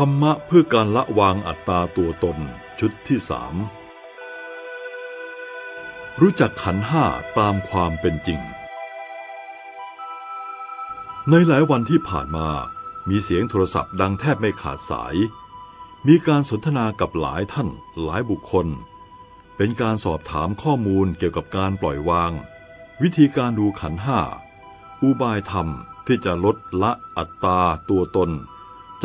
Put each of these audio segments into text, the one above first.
ธรรมะเพื่อการละวางอัตตาตัวตนชุดที่สามรู้จักขันห้าตามความเป็นจริง ในหลายวันที่ผ่านมามีเสียงโทรศัพท์ดังแทบไม่ขาดสาย มีการสนทนากับหลายท่านหลายบุคคล เป็นการสอบถามข้อมูลเกี่ยวกับการปล่อยวาง วิธีการดูขันห้าอุบายธรรมที่จะลดละอัตตาตัวตน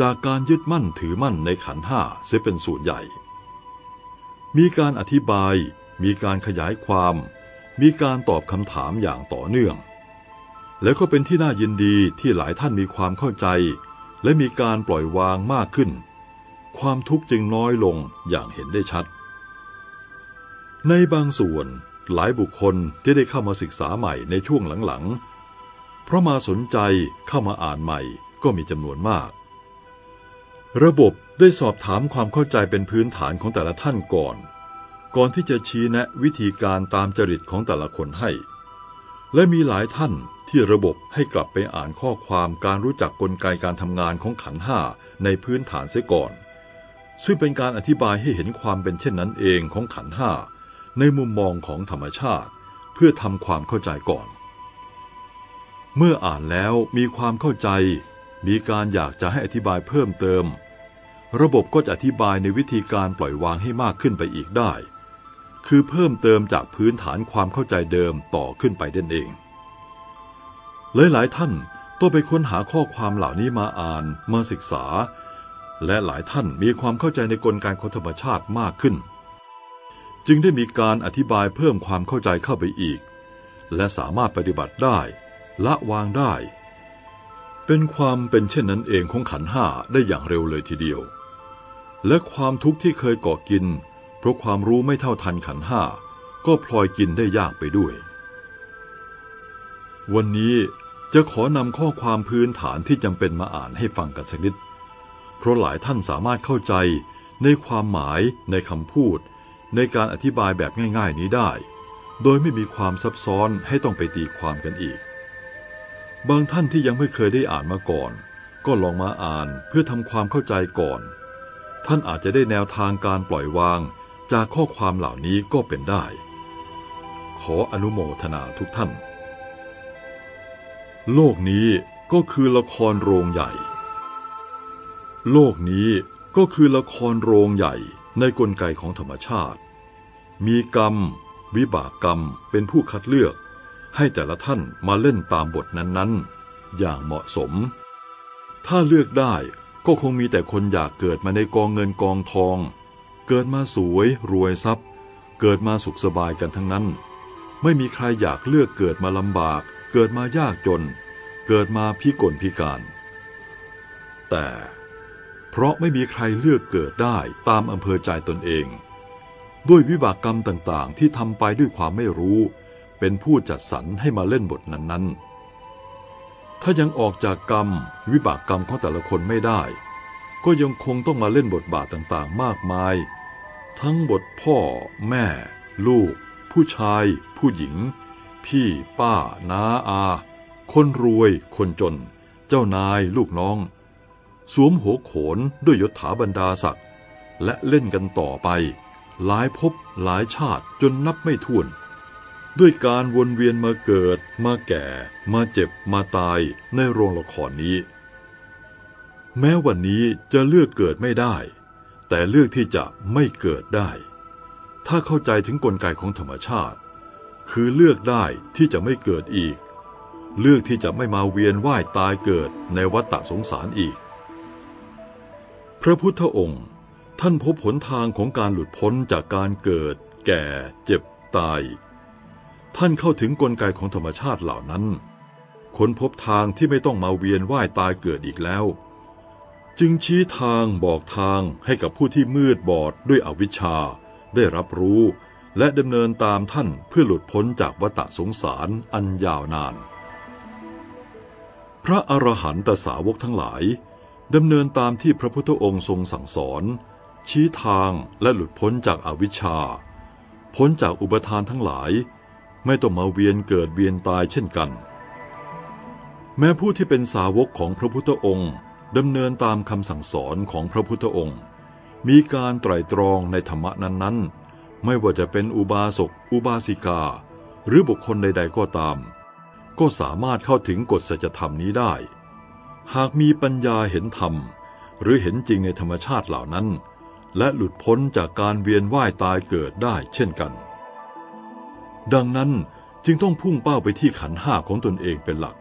จากการยึดมั่นถือมั่นในขันห้าเสียเป็นส่วนใหญ่ มีการอธิบาย มีการขยายความ มีการตอบคำถามอย่างต่อเนื่อง และก็เป็นที่น่ายินดีที่หลายท่านมีความเข้าใจ และมีการปล่อยวางมากขึ้น ความทุกข์จึงน้อยลงอย่างเห็นได้ชัด ในบางส่วนหลายบุคคลที่ได้เข้ามาศึกษาใหม่ในช่วงหลังๆ เพราะมาสนใจเข้ามาอ่านใหม่ก็มีจำนวนมาก ระบบได้สอบถามความเข้าใจเป็นพื้นฐานของแต่ละท่านก่อน ก่อนที่จะชี้แนะวิธีการตามจริตของแต่ละคนให้ และมีหลายท่านที่ระบบให้กลับไปอ่านข้อความการรู้จักกลไกการทำงานของขันห้าในพื้นฐานเสียก่อน ซึ่งเป็นการอธิบายให้เห็นความเป็นเช่นนั้นเองของขันห้าในมุมมองของธรรมชาติ เพื่อทำความเข้าใจก่อน เมื่ออ่านแล้วมีความเข้าใจ มีการอยากจะให้อธิบายเพิ่มเติม ระบบก็จะอธิบายในวิธีการปล่อยวางให้มากขึ้นไปอีกได้ คือเพิ่มเติมจากพื้นฐานความเข้าใจเดิมต่อขึ้นไปเด่นเอง หลายๆท่านต้องไปค้นหาข้อความเหล่านี้มาอ่านมาศึกษา และหลายท่านมีความเข้าใจในกลไกของธรรมชาติมากขึ้น จึงได้มีการอธิบายเพิ่มความเข้าใจเข้าไปอีก และสามารถปฏิบัติได้ ละวางได้ เป็นความเป็นเช่นนั้นเองของขันห้าได้อย่างเร็วเลยทีเดียว และความทุกข์ที่เคยก่อกิน เพราะความรู้ไม่เท่าทันขันห้าก็พลอยกินได้ยากไปด้วย วันนี้จะขอนำข้อความพื้นฐานที่จำเป็นมาอ่านให้ฟังกันสักนิด เพราะหลายท่านสามารถเข้าใจในความหมายในคำพูด ในการอธิบายแบบง่าย ๆนี้ได้ โดยไม่มีความซับซ้อนให้ต้องไปตีความกันอีก บางท่านที่ยังไม่เคยได้อ่านมาก่อน ก็ลองมาอ่านเพื่อทำความเข้าใจก่อน ท่านอาจจะได้แนวทางการปล่อยวางจากข้อความเหล่านี้ก็เป็นได้ ขออนุโมทนาทุกท่าน โลกนี้ก็คือละครโรงใหญ่ โลกนี้ก็คือละครโรงใหญ่ในกลไกของธรรมชาติ มีกรรม วิบากกรรมเป็นผู้คัดเลือกให้แต่ละท่านมาเล่นตามบทนั้นๆ อย่างเหมาะสม ถ้าเลือกได้ ก็คงมีแต่คนอยากเกิดมาในกองเงินกองทอง เกิดมาสวยรวยทรัพย์ เกิดมาสุขสบายกันทั้งนั้น ไม่มีใครอยากเลือกเกิดมาลำบาก เกิดมายากจน เกิดมาพิกลพิการ แต่เพราะไม่มีใครเลือกเกิดได้ตามอำเภอใจตนเอง ด้วยวิบากกรรมต่างๆ ที่ทำไปด้วยความไม่รู้ เป็นผู้จัดสรรให้มาเล่นบทนั้นๆ ถ้ายังออกจากกรรม วิบากกรรมของแต่ละคนไม่ได้ ก็ยังคงต้องมาเล่นบทบาทต่างๆ มากมาย ทั้งบทพ่อ แม่ ลูก ผู้ชาย ผู้หญิง พี่ ป้า น้าอา คนรวย คนจน เจ้านาย ลูกน้อง สวมหัวโขนด้วยยศถาบรรดาศักดิ์และเล่นกันต่อไป หลายภพหลายชาติจนนับไม่ถ้วน ด้วยการวนเวียนมาเกิด มาแก่ มาเจ็บมาตายในโรงละครนี้ แม้วันนี้จะเลือกเกิดไม่ได้ แต่เลือกที่จะไม่เกิดได้ ถ้าเข้าใจถึงกลไกของธรรมชาติ คือเลือกได้ที่จะไม่เกิดอีก เลือกที่จะไม่มาเวียนว่ายตายเกิดในวัฏฏะสงสารอีก พระพุทธองค์ ท่านพบหนทางของการหลุดพ้นจากการเกิด แก่ เจ็บตาย ท่านเข้าถึงกลไกของธรรมชาติเหล่านั้น ค้นพบทางที่ไม่ต้องมาเวียนว่ายตายเกิดอีกแล้ว จึงชี้ทางบอกทางให้กับผู้ที่มืดบอดด้วยอวิชชา ได้รับรู้และดำเนินตามท่านเพื่อหลุดพ้นจากวัฏสงสารอันยาวนาน พระอรหันตสาวกทั้งหลายดำเนินตามที่พระพุทธองค์ทรงสั่งสอน ชี้ทางและหลุดพ้นจากอาวิชชา พ้นจากอุปทานทั้งหลาย ไม่ต้องมาเวียนเกิดเวียนตายเช่นกัน แม้ผู้ที่เป็นสาวกของพระพุทธองค์ดำเนินตามคำสั่งสอนของพระพุทธองค์ มีการไตรตรองในธรรมะนั้นๆ ไม่ว่าจะเป็นอุบาสกอุบาสิกา หรือบุคคลใด ๆ ก็ตาม ก็สามารถเข้าถึงกฎสัจธรรมนี้ได้ หากมีปัญญาเห็นธรรม หรือเห็นจริงในธรรมชาติเหล่านั้น และหลุดพ้นจากการเวียนว่ายตายเกิดได้เช่นกัน ดังนั้นจึงต้องพุ่งเป้าไปที่ขันห้าของตนเองเป็นหลัก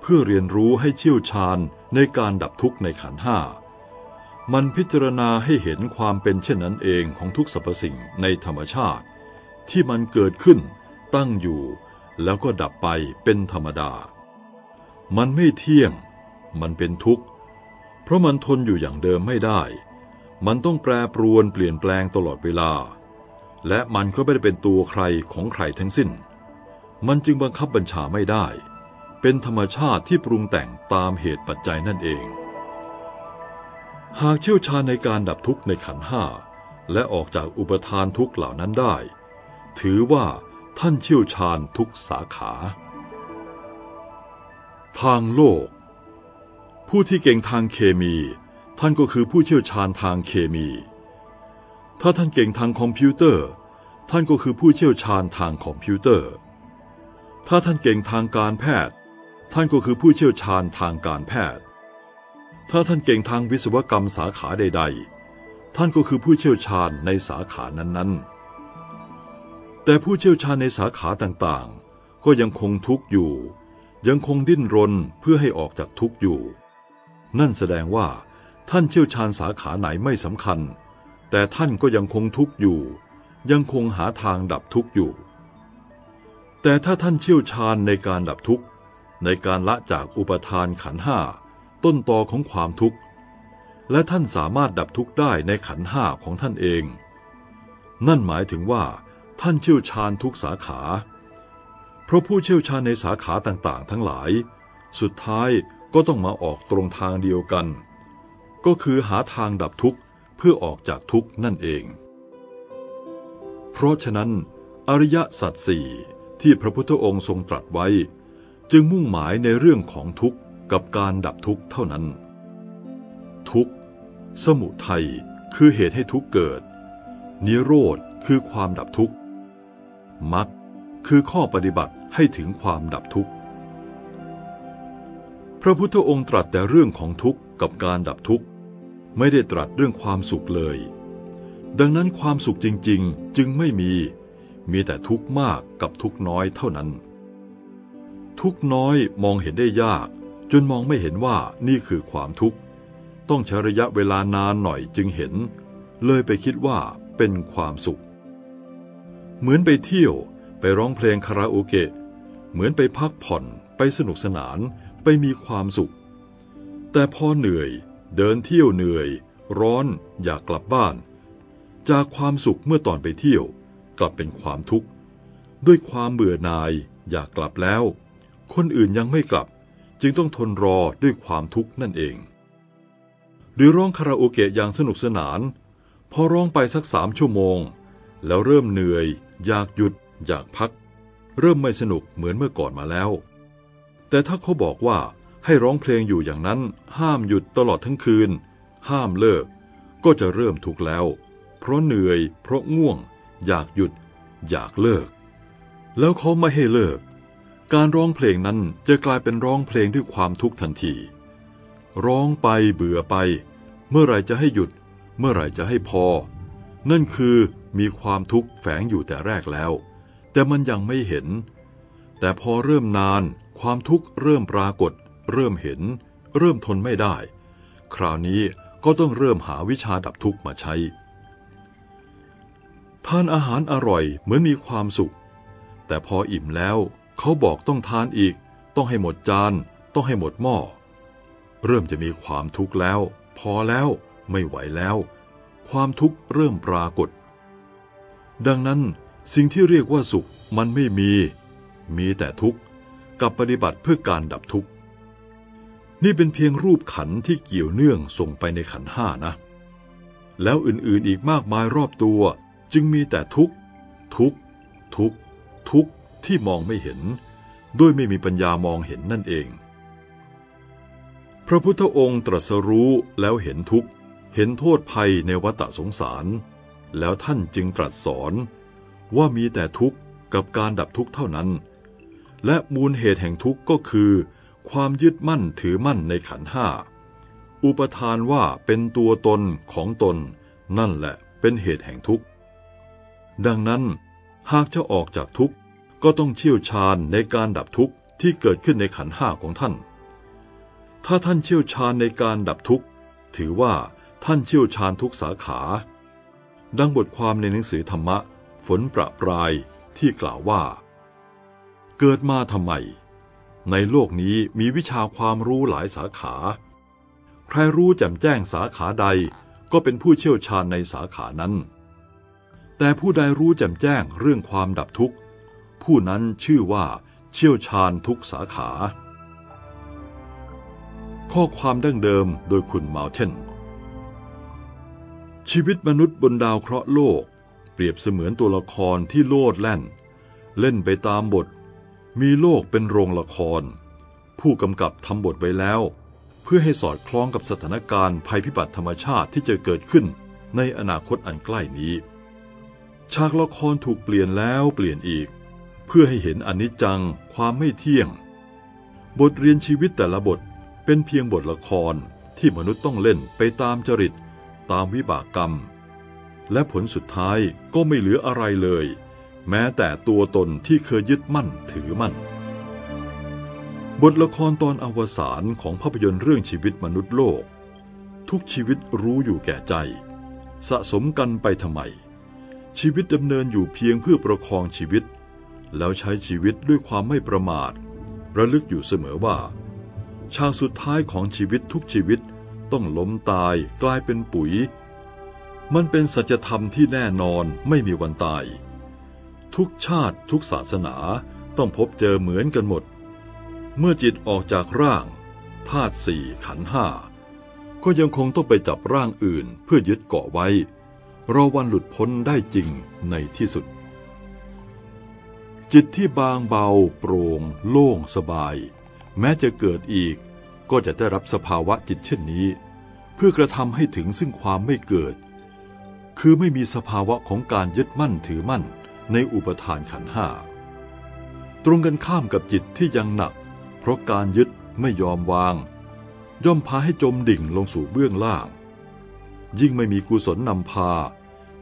เพื่อเรียนรู้ให้เชี่ยวชาญในการดับทุกข์ในขันห้ามันพิจารณาให้เห็นความเป็นเช่นนั้นเองของทุกสรรพสิ่งในธรรมชาติ ที่มันเกิดขึ้น ตั้งอยู่ แล้วก็ดับไปเป็นธรรมดา มันไม่เที่ยง มันเป็นทุกข์ เพราะมันทนอยู่อย่างเดิมไม่ได้ มันต้องแปรปรวนเปลี่ยนแปลงตลอดเวลา และมันก็ไม่ได้เป็นตัวใครของใครทั้งสิ้น มันจึงบังคับบัญชาไม่ได้ เป็นธรรมชาติที่ปรุงแต่งตามเหตุปัจจัยนั่นเอง หากเชี่ยวชาญในการดับทุกข์ในขันห้าและออกจากอุปทานทุกข์เหล่านั้นได้ ถือว่าท่านเชี่ยวชาญทุกสาขา ทางโลก ผู้ที่เก่งทางเคมี ท่านก็คือผู้เชี่ยวชาญทางเคมี ถ้าท่านเก่งทางคอมพิวเตอร์ ท่านก็คือผู้เชี่ยวชาญทางคอมพิวเตอร์ ถ้าท่านเก่งทางการแพทย์ ท่านก็คือผู้เชี่ยวชาญทางการแพทย์ ถ้าท่านเก่งทางวิศวกรรมสาขาใด ๆ ท่านก็คือผู้เชี่ยวชาญในสาขานั้นๆ แต่ผู้เชี่ยวชาญในสาขาต่างๆ ก็ยังคงทุกข์อยู่ ยังคงดิ้นรนเพื่อให้ออกจากทุกข์อยู่ นั่นแสดงว่าท่านเชี่ยวชาญสาขาไหนไม่สำคัญ แต่ท่านก็ยังคงทุกข์อยู่ ยังคงหาทางดับทุกข์อยู่ แต่ถ้าท่านเชี่ยวชาญในการดับทุกข์ ในการละจากอุปทานขันห้าต้นตอของความทุกข์ และท่านสามารถดับทุกข์ได้ในขันห้าของท่านเอง นั่นหมายถึงว่าท่านเชี่ยวชาญทุกสาขา เพราะผู้เชี่ยวชาญในสาขาต่างๆ ทั้งหลาย สุดท้ายก็ต้องมาออกตรงทางเดียวกัน ก็คือหาทางดับทุกข์ พื่อออกจากทุกข์นั่นเอง เพราะฉะนั้น อริยสัจสี่ที่พระพุทธองค์ทรงตรัสไว้ จึงมุ่งหมายในเรื่องของทุกข์กับการดับทุกข์เท่านั้น ทุกข์สมุทัยคือเหตุให้ทุกข์เกิด นิโรธคือความดับทุกข์มรรคคือข้อปฏิบัติให้ถึงความดับทุกข์ พระพุทธองค์ตรัสแต่เรื่องของทุกข์กับการดับทุกข์ ไม่ได้ตรัสเรื่องความสุขเลย ดังนั้นความสุขจริง ๆ จึงไม่มี มีแต่ทุกข์มากกับทุกข์น้อยเท่านั้น ทุกข์น้อยมองเห็นได้ยาก จนมองไม่เห็นว่านี่คือความทุกข์ ต้องใช้ระยะเวลานานหน่อยจึงเห็น เลยไปคิดว่าเป็นความสุข เหมือนไปเที่ยวไปร้องเพลงคาราโอเกะ เหมือนไปพักผ่อนไปสนุกสนานไปมีความสุข แต่พอเหนื่อย เดินเที่ยวเหนื่อย ร้อนอยากกลับบ้าน จากความสุขเมื่อตอนไปเที่ยว กลับเป็นความทุกข์ ด้วยความเบื่อหน่าย อยากกลับแล้ว คนอื่นยังไม่กลับ จึงต้องทนรอด้วยความทุกข์นั่นเอง หรือร้องคาราโอเกะอย่างสนุกสนาน พอร้องไปสักสามชั่วโมง แล้วเริ่มเหนื่อย อยากหยุด อยากพัก เริ่มไม่สนุกเหมือนเมื่อก่อนมาแล้ว แต่ถ้าเขาบอกว่า ให้ร้องเพลงอยู่อย่างนั้น ห้ามหยุดตลอดทั้งคืน ห้ามเลิก ก็จะเริ่มทุกข์แล้ว เพราะเหนื่อย เพราะง่วง อยากหยุด อยากเลิก แล้วเขาไม่ให้เลิก การร้องเพลงนั้นจะกลายเป็นร้องเพลงด้วยความทุกข์ทันที ร้องไปเบื่อไป เมื่อไหรจะให้หยุด เมื่อไหรจะให้พอ นั่นคือมีความทุกข์แฝงอยู่แต่แรกแล้ว แต่มันยังไม่เห็น แต่พอเริ่มนาน ความทุกข์เริ่มปรากฏ เริ่มเห็น เริ่มทนไม่ได้ คราวนี้ก็ต้องเริ่มหาวิชาดับทุกข์มาใช้ ทานอาหารอร่อยเหมือนมีความสุข แต่พออิ่มแล้วเขาบอกต้องทานอีก ต้องให้หมดจาน ต้องให้หมดหม้อ เริ่มจะมีความทุกข์แล้ว พอแล้วไม่ไหวแล้ว ความทุกข์เริ่มปรากฏ ดังนั้นสิ่งที่เรียกว่าสุขมันไม่มี มีแต่ทุกข์ กับปฏิบัติเพื่อการดับทุกข์ นี่เป็นเพียงรูปขันที่เกี่ยวเนื่องส่งไปในขันห้านะ แล้วอื่นๆอีกมากมายรอบตัว จึงมีแต่ทุกข์ทุกข์ทุกข์ทุกข์ที่มองไม่เห็น ด้วยไม่มีปัญญามองเห็นนั่นเอง พระพุทธองค์ตรัสรู้แล้วเห็นทุกข์เห็นโทษภัยในวัฏสงสาร แล้วท่านจึงตรัสสอนว่ามีแต่ทุกข์กับการดับทุกข์เท่านั้น และมูลเหตุแห่งทุกข์ก็คือ ความยึดมั่นถือมั่นในขันห้า อุปทานว่าเป็นตัวตนของตน นั่นแหละเป็นเหตุแห่งทุกข์ ดังนั้นหากจะออกจากทุกข์ก็ต้องเชี่ยวชาญในการดับทุกข์ที่เกิดขึ้นในขันห้าของท่าน ถ้าท่านเชี่ยวชาญในการดับทุกข์ ถือว่าท่านเชี่ยวชาญทุกสาขา ดังบทความในหนังสือธรรมะ ฝนประปรายที่กล่าวว่า เกิดมาทำไม ในโลกนี้มีวิชาความรู้หลายสาขา ใครรู้แจ่มแจ้งสาขาใดก็เป็นผู้เชี่ยวชาญในสาขานั้น แต่ผู้ใดรู้แจ่มแจ้งเรื่องความดับทุกข์ ผู้นั้นชื่อว่าเชี่ยวชาญทุกสาขา ข้อความดั้งเดิมโดยคุณมาเทนชีวิตมนุษย์บนดาวเคราะห์โลก เปรียบเสมือนตัวละครที่โลดแล่น เล่นไปตามบท มีโลกเป็นโรงละคร ผู้กำกับทำบทไว้แล้ว เพื่อให้สอดคล้องกับสถานการณ์ภัยพิบัติธรรมชาติที่จะเกิดขึ้นในอนาคตอันใกล้นี้ ฉากละครถูกเปลี่ยนแล้วเปลี่ยนอีก เพื่อให้เห็นอนิจจังความไม่เที่ยง บทเรียนชีวิตแต่ละบทเป็นเพียงบทละครที่มนุษย์ต้องเล่นไปตามจริต ตามวิบากกรรม และผลสุดท้ายก็ไม่เหลืออะไรเลย แม้แต่ตัวตนที่เคยยึดมั่นถือมั่น บทละครตอนอวสานของภาพยนตร์เรื่องชีวิตมนุษย์โลก ทุกชีวิตรู้อยู่แก่ใจ สะสมกันไปทำไม ชีวิตดำเนินอยู่เพียงเพื่อประคองชีวิต แล้วใช้ชีวิตด้วยความไม่ประมาท ระลึกอยู่เสมอว่าฉากสุดท้ายของชีวิตทุกชีวิตต้องล้มตายกลายเป็นปุ๋ย มันเป็นสัจธรรมที่แน่นอนไม่มีวันตาย ทุกชาติทุกศาสนาต้องพบเจอเหมือนกันหมด เมื่อจิตออกจากร่างธาตุสี่ขันห้าก็ยังคงต้องไปจับร่างอื่นเพื่อยึดเกาะไว้ รอวันหลุดพ้นได้จริงในที่สุด จิตที่บางเบา โปร่ง โล่งสบาย แม้จะเกิดอีกก็จะได้รับสภาวะจิตเช่นนี้ เพื่อกระทำให้ถึงซึ่งความไม่เกิด คือไม่มีสภาวะของการยึดมั่นถือมั่น ในอุปทานขันห้าตรงกันข้ามกับจิตที่ยังหนัก เพราะการยึดไม่ยอมวาง ย่อมพาให้จมดิ่งลงสู่เบื้องล่าง ยิ่งไม่มีกุศลนำพา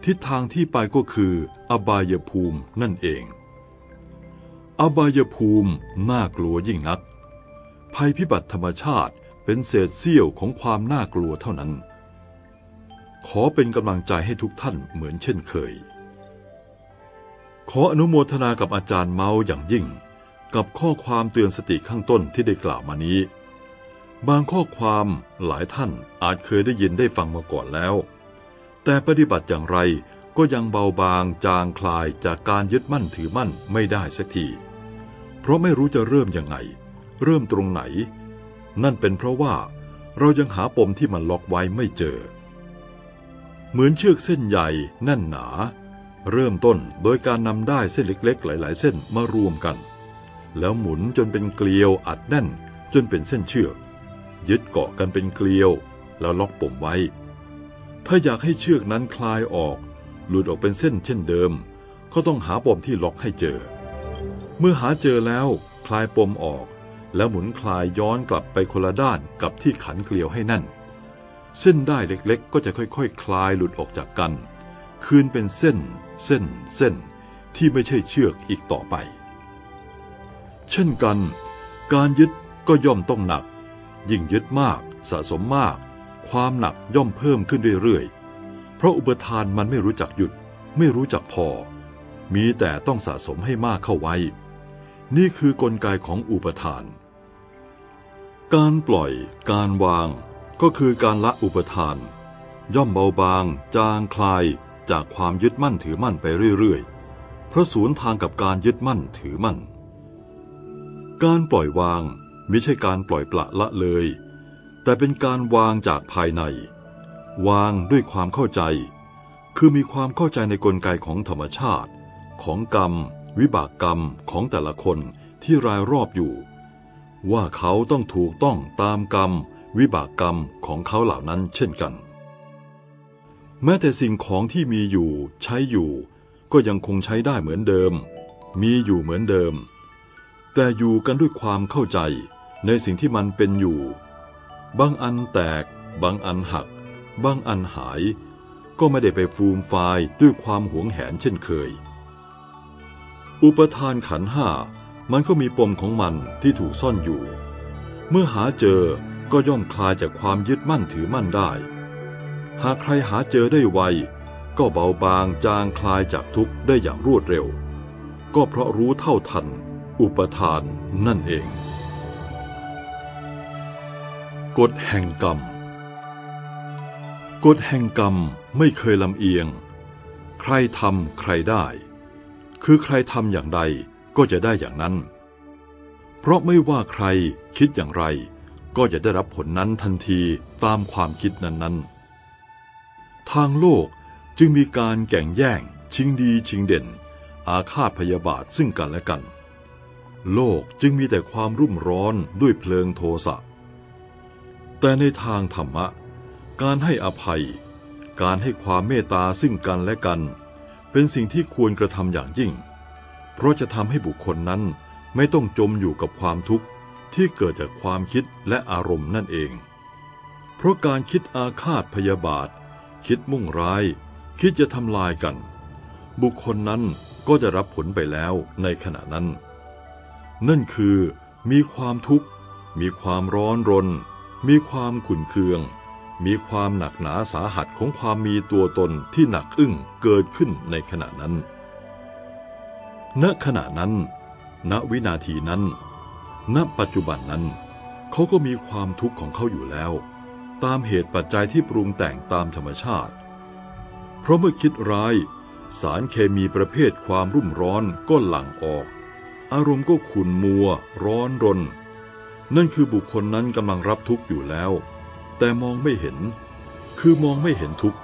ทิศทางที่ไปก็คืออบายภูมินั่นเอง อบายภูมิน่ากลัวยิ่งนัก ภัยพิบัติธรรมชาติเป็นเศษเสี้ยวของความน่ากลัวเท่านั้น ขอเป็นกำลังใจให้ทุกท่านเหมือนเช่นเคย ขออนุโมทนากับอาจารย์เมาอย่างยิ่ง กับข้อความเตือนสติข้างต้นที่ได้กล่าวมานี้ บางข้อความหลายท่านอาจเคยได้ยินได้ฟังมาก่อนแล้ว แต่ปฏิบัติอย่างไรก็ยังเบาบางจางคลายจากการยึดมั่นถือมั่นไม่ได้สักที เพราะไม่รู้จะเริ่มยังไง เริ่มตรงไหน นั่นเป็นเพราะว่าเรายังหาปมที่มันล็อกไว้ไม่เจอ เหมือนเชือกเส้นใหญ่แน่นหนา เริ่มต้นโดยการนำได้เส้นเล็กๆ หลาย ๆ เส้นมารวมกัน แล้วหมุนจนเป็นเกลียวอัดแน่นจนเป็นเส้นเชือก ยึดเกาะกันเป็นเกลียว แล้วล็อกปมไว้ ถ้าอยากให้เชือกนั้นคลายออก หลุดออกเป็นเส้นเช่นเดิม ก็ต้องหาปมที่ล็อกให้เจอ เมื่อหาเจอแล้วคลายปมออก แล้วหมุนคลายย้อนกลับไปคนละด้านกับที่ขันเกลียวให้แน่น เส้นได้เล็กๆ ก็จะค่อยๆคคลายหลุดออกจากกัน คืนเป็นเส้น เส้นเส้นที่ไม่ใช่เชือกอีกต่อไป เช่นกัน การยึดก็ย่อมต้องหนัก ยิ่งยึดมากสะสมมาก ความหนักย่อมเพิ่มขึ้นเรื่อยๆ เพราะอุปทานมันไม่รู้จักหยุด ไม่รู้จักพอ มีแต่ต้องสะสมให้มากเข้าไว้ นี่คือกลไกของอุปทาน การปล่อย การวาง ก็คือการละอุปทาน ย่อมเบาบาง จางคลาย จากความยึดมั่นถือมั่นไปเรื่อยๆ เพราะสวนทางกับการยึดมั่นถือมั่น การปล่อยวางไม่ใช่การปล่อยปละละเลย แต่เป็นการวางจากภายใน วางด้วยความเข้าใจ คือมีความเข้าใจในกลไกของธรรมชาติ ของกรรม วิบากกรรมของแต่ละคนที่รายรอบอยู่ ว่าเขาต้องถูกต้องตามกรรม วิบากกรรมของเขาเหล่านั้นเช่นกัน แม้แต่สิ่งของที่มีอยู่ใช้อยู่ ก็ยังคงใช้ได้เหมือนเดิม มีอยู่เหมือนเดิม แต่อยู่กันด้วยความเข้าใจในสิ่งที่มันเป็นอยู่ บางอันแตก บางอันหัก บางอันหาย ก็ไม่ได้ไปฟูมฟายด้วยความหวงแหนเช่นเคย อุปทานขันห้ามันก็มีปมของมันที่ถูกซ่อนอยู่ เมื่อหาเจอก็ย่อมคลายจากความยึดมั่นถือมั่นได้ หากใครหาเจอได้ไว ก็เบาบางจางคลายจากทุกข์ได้อย่างรวดเร็ว ก็เพราะรู้เท่าทัน อุปทานนั่นเอง กฎแห่งกรรม กฎแห่งกรรมไม่เคยลำเอียง ใครทำใครได้ คือใครทำอย่างใดก็จะได้อย่างนั้น เพราะไม่ว่าใครคิดอย่างไร ก็จะได้รับผลนั้นทันทีตามความคิดนั้นๆ ทางโลกจึงมีการแก่งแย่ง ชิงดีชิงเด่น อาฆาตพยาบาทซึ่งกันและกัน โลกจึงมีแต่ความรุ่มร้อนด้วยเพลิงโทสะ แต่ในทางธรรมะ การให้อภัย การให้ความเมตตาซึ่งกันและกัน เป็นสิ่งที่ควรกระทำอย่างยิ่ง เพราะจะทำให้บุคคลนั้นไม่ต้องจมอยู่กับความทุกข์ที่เกิดจากความคิดและอารมณ์นั่นเอง เพราะการคิดอาฆาตพยาบาท คิดมุ่งร้าย คิดจะทำลายกัน บุคคลนั้นก็จะรับผลไปแล้วในขณะนั้น นั่นคือมีความทุกข์ มีความร้อนรน มีความขุ่นเคือง มีความหนักหนาสาหัสของความมีตัวตนที่หนักอึ้งเกิดขึ้นในขณะนั้น ณขณะนั้น ณวินาทีนั้น ณปัจจุบันนั้น เขาก็มีความทุกข์ของเขาอยู่แล้ว ตามเหตุปัจจัยที่ปรุงแต่งตามธรรมชาติ เพราะเมื่อคิดร้าย สารเคมีประเภทความรุ่มร้อนก็หลั่งออก อารมณ์ก็ขุ่นมัว ร้อนรน นั่นคือบุคคลนั้นกำลังรับทุกข์อยู่แล้ว แต่มองไม่เห็น คือมองไม่เห็นทุกข์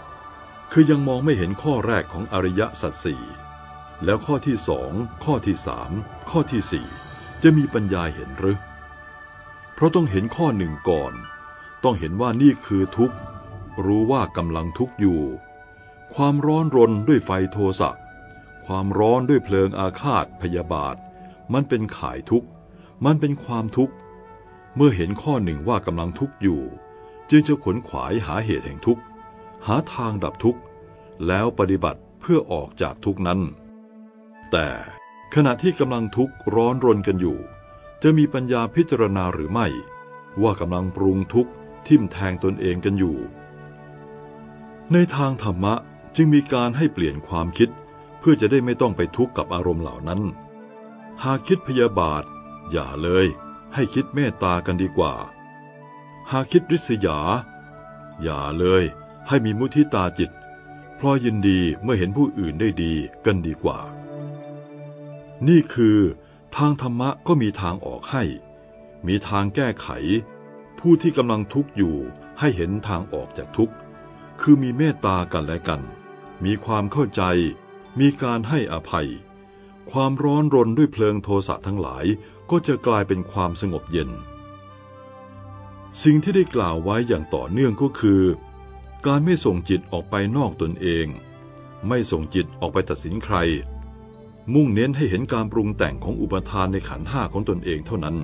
คือยังมองไม่เห็นข้อแรกของอริยสัจสี่แล้วข้อที่สองข้อที่สามข้อที่สี่จะมีปัญญาเห็นหรือ เพราะต้องเห็นข้อหนึ่งก่อน ต้องเห็นว่านี่คือทุกข์ รู้ว่ากำลังทุกข์อยู่ ความร้อนรนด้วยไฟโทสะ ความร้อนด้วยเพลิงอาฆาตพยาบาท มันเป็นข่ายทุกข์ มันเป็นความทุกข์ เมื่อเห็นข้อหนึ่งว่ากำลังทุกข์อยู่ จึงจะขนขวายหาเหตุแห่งทุกข์ หาทางดับทุกข์ แล้วปฏิบัติเพื่อออกจากทุกข์นั้น แต่ขณะที่กำลังทุกข์ร้อนรนกันอยู่ จะมีปัญญาพิจารณาหรือไม่ ว่ากำลังปรุงทุกข์ ทิ่มแทงตนเองกันอยู่ ในทางธรรมะจึงมีการให้เปลี่ยนความคิด เพื่อจะได้ไม่ต้องไปทุกข์กับอารมณ์เหล่านั้น หากคิดพยาบาท อย่าเลย ให้คิดเมตตากันดีกว่า หากคิดริษยา อย่าเลย ให้มีมุทิตาจิตพลอยยินดีเมื่อเห็นผู้อื่นได้ดีกันดีกว่า นี่คือ ทางธรรมะก็มีทางออกให้ มีทางแก้ไข ผู้ที่กำลังทุกข์อยู่ให้เห็นทางออกจากทุกข์ คือมีเมตตากันและกัน มีความเข้าใจ มีการให้อภัย ความร้อนรนด้วยเพลิงโทสะทั้งหลายก็จะกลายเป็นความสงบเย็น สิ่งที่ได้กล่าวไว้อย่างต่อเนื่องก็คือ การไม่ส่งจิตออกไปนอกตนเอง ไม่ส่งจิตออกไปตัดสินใคร มุ่งเน้นให้เห็นการปรุงแต่งของอุปทานในขันห้าของตนเองเท่านั้น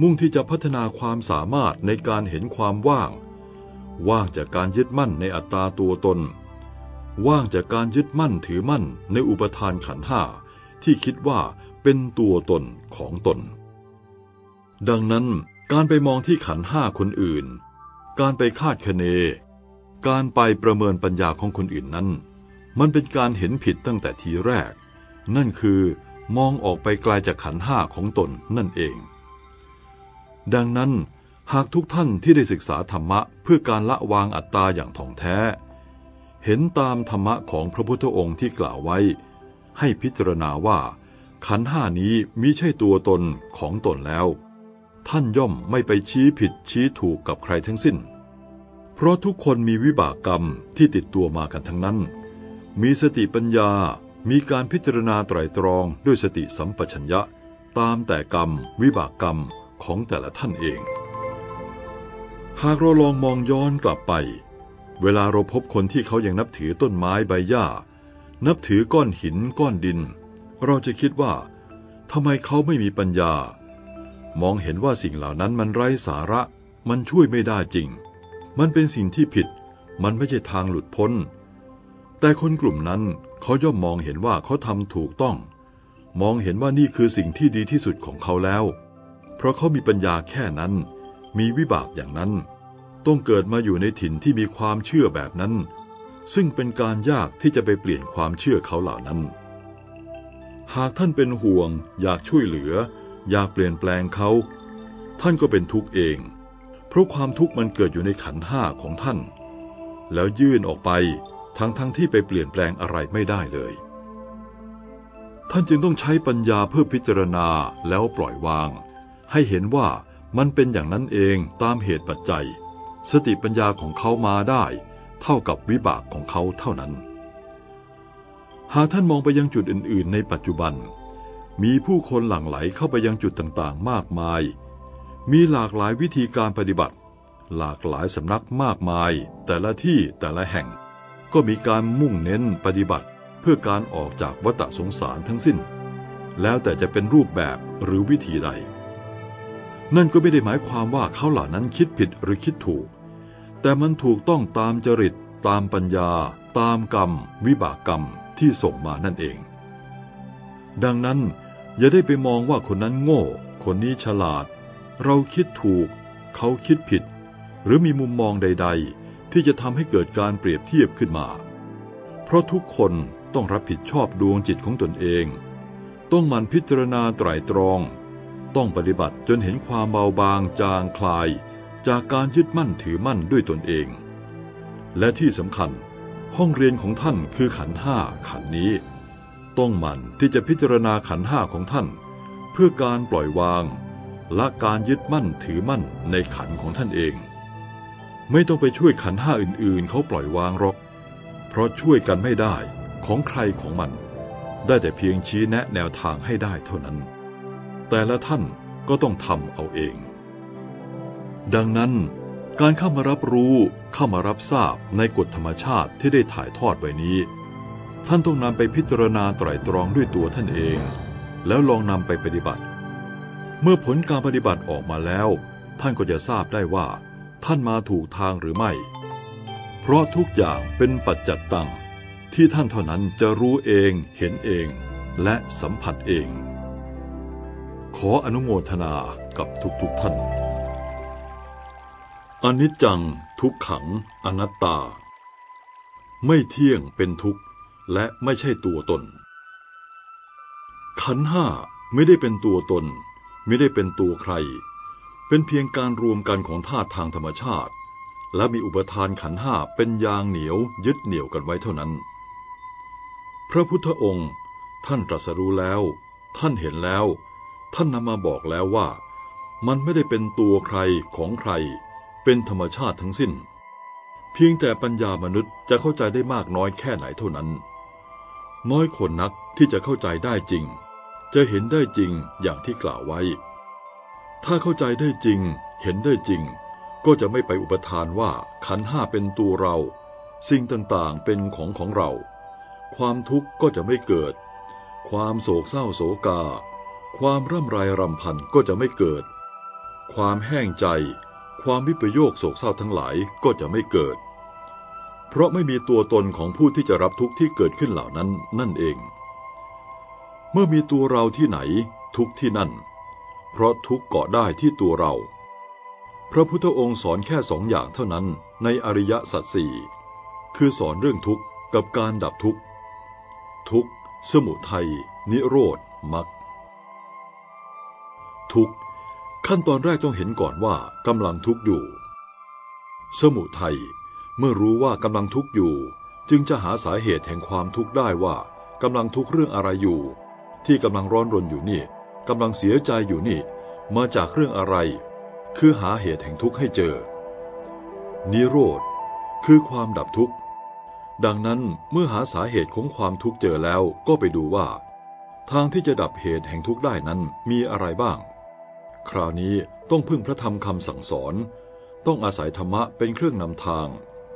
มุ่งที่จะพัฒนาความสามารถในการเห็นความว่าง ว่างจากการยึดมั่นในอัตตาตัวตน ว่างจากการยึดมั่นถือมั่นในอุปทานขันห้าที่คิดว่าเป็นตัวตนของตน ดังนั้นการไปมองที่ขันห้าคนอื่น การไปคาดคะเน การไปประเมินปัญญาของคนอื่นนั้น มันเป็นการเห็นผิดตั้งแต่ทีแรก นั่นคือมองออกไปไกลาจากขันห้าของตนนั่นเอง ดังนั้นหากทุกท่านที่ได้ศึกษาธรรมะเพื่อการละวางอัตตาอย่างถ่องแท้ เห็นตามธรรมะของพระพุทธองค์ที่กล่าวไว้ ให้พิจารณาว่า ขันห้านี้มิใช่ตัวตนของตนแล้ว ท่านย่อมไม่ไปชี้ผิดชี้ถูกกับใครทั้งสิ้น เพราะทุกคนมีวิบากกรรมที่ติดตัวมากันทั้งนั้น มีสติปัญญา มีการพิจารณาไตรตรองด้วยสติสัมปชัญญะ ตามแต่กรรม วิบากกรรม ของแต่ละท่านเอง หากเราลองมองย้อนกลับไป เวลาเราพบคนที่เขายังนับถือต้นไม้ใบหญ้า นับถือก้อนหินก้อนดิน เราจะคิดว่าทำไมเขาไม่มีปัญญา มองเห็นว่าสิ่งเหล่านั้นมันไร้สาระ มันช่วยไม่ได้จริง มันเป็นสิ่งที่ผิด มันไม่ใช่ทางหลุดพ้น แต่คนกลุ่มนั้นเขาย่อมมองเห็นว่าเขาทำถูกต้อง มองเห็นว่านี่คือสิ่งที่ดีที่สุดของเขาแล้ว เพราะเขามีปัญญาแค่นั้น มีวิบากอย่างนั้น ต้องเกิดมาอยู่ในถิ่นที่มีความเชื่อแบบนั้น ซึ่งเป็นการยากที่จะไปเปลี่ยนความเชื่อเขาเหล่านั้น หากท่านเป็นห่วง อยากช่วยเหลือ อยากเปลี่ยนแปลงเขา ท่านก็เป็นทุกข์เอง เพราะความทุกข์มันเกิดอยู่ในขันห้าของท่าน แล้วยื่นออกไปทั้งทั้งที่ไปเปลี่ยนแปลงอะไรไม่ได้เลย ท่านจึงต้องใช้ปัญญาเพื่อพิจารณาแล้วปล่อยวาง ให้เห็นว่ามันเป็นอย่างนั้นเองตามเหตุปัจจัย สติปัญญาของเขามาได้ เท่ากับวิบากของเขาเท่านั้น หากท่านมองไปยังจุดอื่น ๆ ในปัจจุบัน มีผู้คนหลั่งไหลเข้าไปยังจุดต่างๆ มากมาย มีหลากหลายวิธีการปฏิบัติ หลากหลายสำนักมากมาย แต่ละที่แต่ละแห่ง ก็มีการมุ่งเน้นปฏิบัติเพื่อการออกจากวัฏสงสารทั้งสิ้น แล้วแต่จะเป็นรูปแบบหรือวิธีใด นั่นก็ไม่ได้หมายความว่าเขาเหล่านั้นคิดผิดหรือคิดถูก แต่มันถูกต้องตามจริต ตามปัญญา ตามกรรม วิบากกรรมที่ส่งมานั่นเอง ดังนั้นอย่าได้ไปมองว่าคนนั้นโง่ คนนี้ฉลาด เราคิดถูก เขาคิดผิด หรือมีมุมมองใด ๆ ที่จะทำให้เกิดการเปรียบเทียบขึ้นมา เพราะทุกคนต้องรับผิดชอบดวงจิตของตนเอง ต้องมันพิจารณาไตรตรอง ต้องปฏิบัติจนเห็นความเบาบางจางคลาย จากการยึดมั่นถือมั่นด้วยตนเอง และที่สำคัญ ห้องเรียนของท่านคือขันห้าขันนี้ ต้องมันที่จะพิจารณาขันห้าของท่าน เพื่อการปล่อยวางและการยึดมั่นถือมั่นในขันของท่านเอง ไม่ต้องไปช่วยขันห้าอื่นๆ เขาปล่อยวางหรอก เพราะช่วยกันไม่ได้ของใครของมัน ได้แต่เพียงชี้แนะแนวทางให้ได้เท่านั้น แต่ละท่านก็ต้องทำเอาเอง ดังนั้นการเข้ามารับรู้เข้ามารับทราบในกฎธรรมชาติที่ได้ถ่ายทอดไว้นี้ ท่านต้องนำไปพิจารณาไตรตรองด้วยตัวท่านเอง แล้วลองนำไปปฏิบัติ เมื่อผลการปฏิบัติออกมาแล้ว ท่านก็จะทราบได้ว่า ท่านมาถูกทางหรือไม่ เพราะทุกอย่างเป็นปัจจัตตังที่ท่านเท่านั้นจะรู้เองเห็นเอง และสัมผัสเอง ขออนุโมทนากับทุกๆทท่าน อนิจจัง ทุกขัง อนัตตา ไม่เที่ยงเป็นทุกข์ และไม่ใช่ตัวตน ขันห้าไม่ได้เป็นตัวตน ไม่ได้เป็นตัวใคร เป็นเพียงการรวมกันของธาตุทางธรรมชาติ และมีอุปทานขันห้าเป็นยางเหนียวยึดเหนี่ยวกันไว้เท่านั้น พระพุทธองค์ท่านตรัสรู้แล้ว ท่านเห็นแล้ว ท่านนำมาบอกแล้วว่า มันไม่ได้เป็นตัวใครของใคร เป็นธรรมชาติทั้งสิ้น เพียงแต่ปัญญามนุษย์จะเข้าใจได้มากน้อยแค่ไหนเท่านั้น น้อยคนนักที่จะเข้าใจได้จริง จะเห็นได้จริงอย่างที่กล่าวไว้ ถ้าเข้าใจได้จริง เห็นได้จริง ก็จะไม่ไปอุปทานว่าขันห้าเป็นตัวเรา สิ่งต่างๆเป็นของของเรา ความทุกข์ก็จะไม่เกิด ความโศกเศร้าโศกา ความร่ำไรรำพันก็จะไม่เกิด ความแห้งใจ ความวิปโยคโศกเศร้าทั้งหลายก็จะไม่เกิด เพราะไม่มีตัวตนของผู้ที่จะรับทุกข์ที่เกิดขึ้นเหล่านั้นนั่นเอง เมื่อมีตัวเราที่ไหนทุกที่นั่น เพราะทุกเกาะได้ที่ตัวเรา พระพุทธองค์สอนแค่สองอย่างเท่านั้นในอริยสัจสี่คือสอนเรื่องทุกข์กับการดับทุกข์ ทุกข์ สมุทัย นิโรธมรรค ทุกข์ ขั้นตอนแรกต้องเห็นก่อนว่ากำลังทุกข์อยู่ สมุทัยเมื่อรู้ว่ากำลังทุกข์อยู่ จึงจะหาสาเหตุแห่งความทุกข์ได้ว่ากำลังทุกข์เรื่องอะไรอยู่ ที่กำลังร้อนรนอยู่นี่กำลังเสียใจอยู่นี่ มาจากเรื่องอะไร คือหาเหตุแห่งทุกข์ให้เจอ นิโรธ คือความดับทุกข์ ดังนั้นเมื่อหาสาเหตุของความทุกข์เจอแล้วก็ไปดูว่า ทางที่จะดับเหตุแห่งทุกข์ได้นั้นมีอะไรบ้าง คราวนี้ต้องพึ่งพระธรรมคำสั่งสอน ต้องอาศัยธรรมะเป็นเครื่องนำทาง